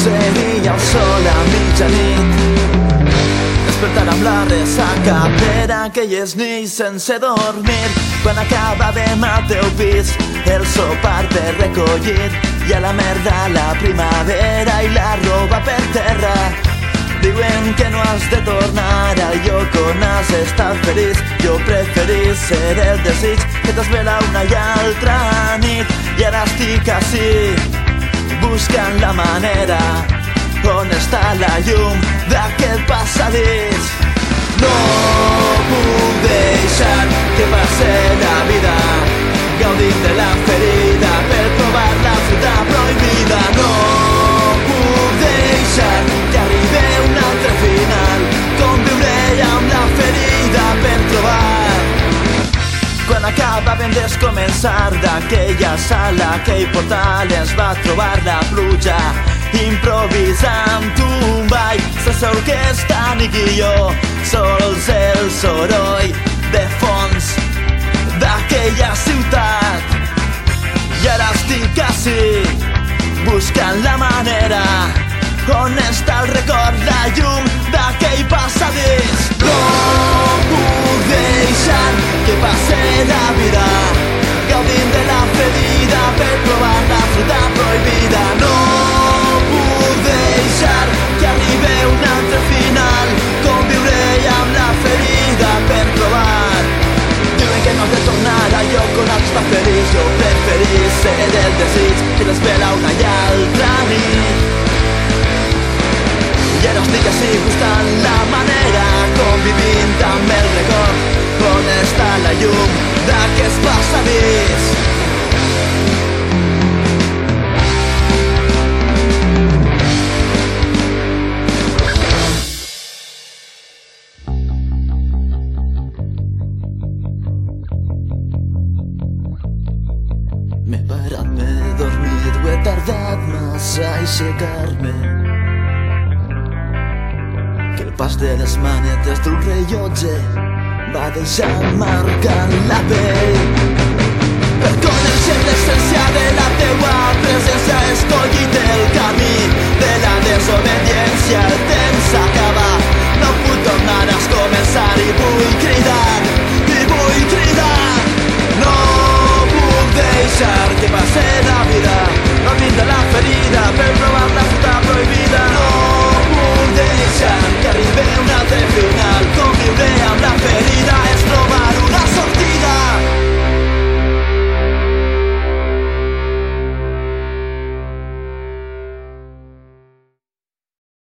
Seguia el sol a mitjanit Despertar amb la ressaca per aquelles nits sense dormir. Quan acabàvem al teu pis el sopar per recollir i a la merda la primavera i la roba per terra. Diuen que no has de tornar al lloc on has estat feliç. Jo preferís ser el desig que t'esvela una i altra nit. I ara estic així, buscant la manera. On està la llum d'aquest passadís No començar d'aquella sala aquell portal ens va trobar la pluja. Improvisant un ball sense orquestra ni guió sols el soroll de fons d'aquella ciutat. I ara estic així buscant la manera on està el record, la llum d'aquell passadís. no no has de tornar a lloc on has estat feliç Jo preferís ser el desig que t'espera una i altra nit i ara estic així buscant la tardat massa a aixecar-me que el pas de les manetes d'un rellotge va deixar marcant la pell. Per conèixer l'essència de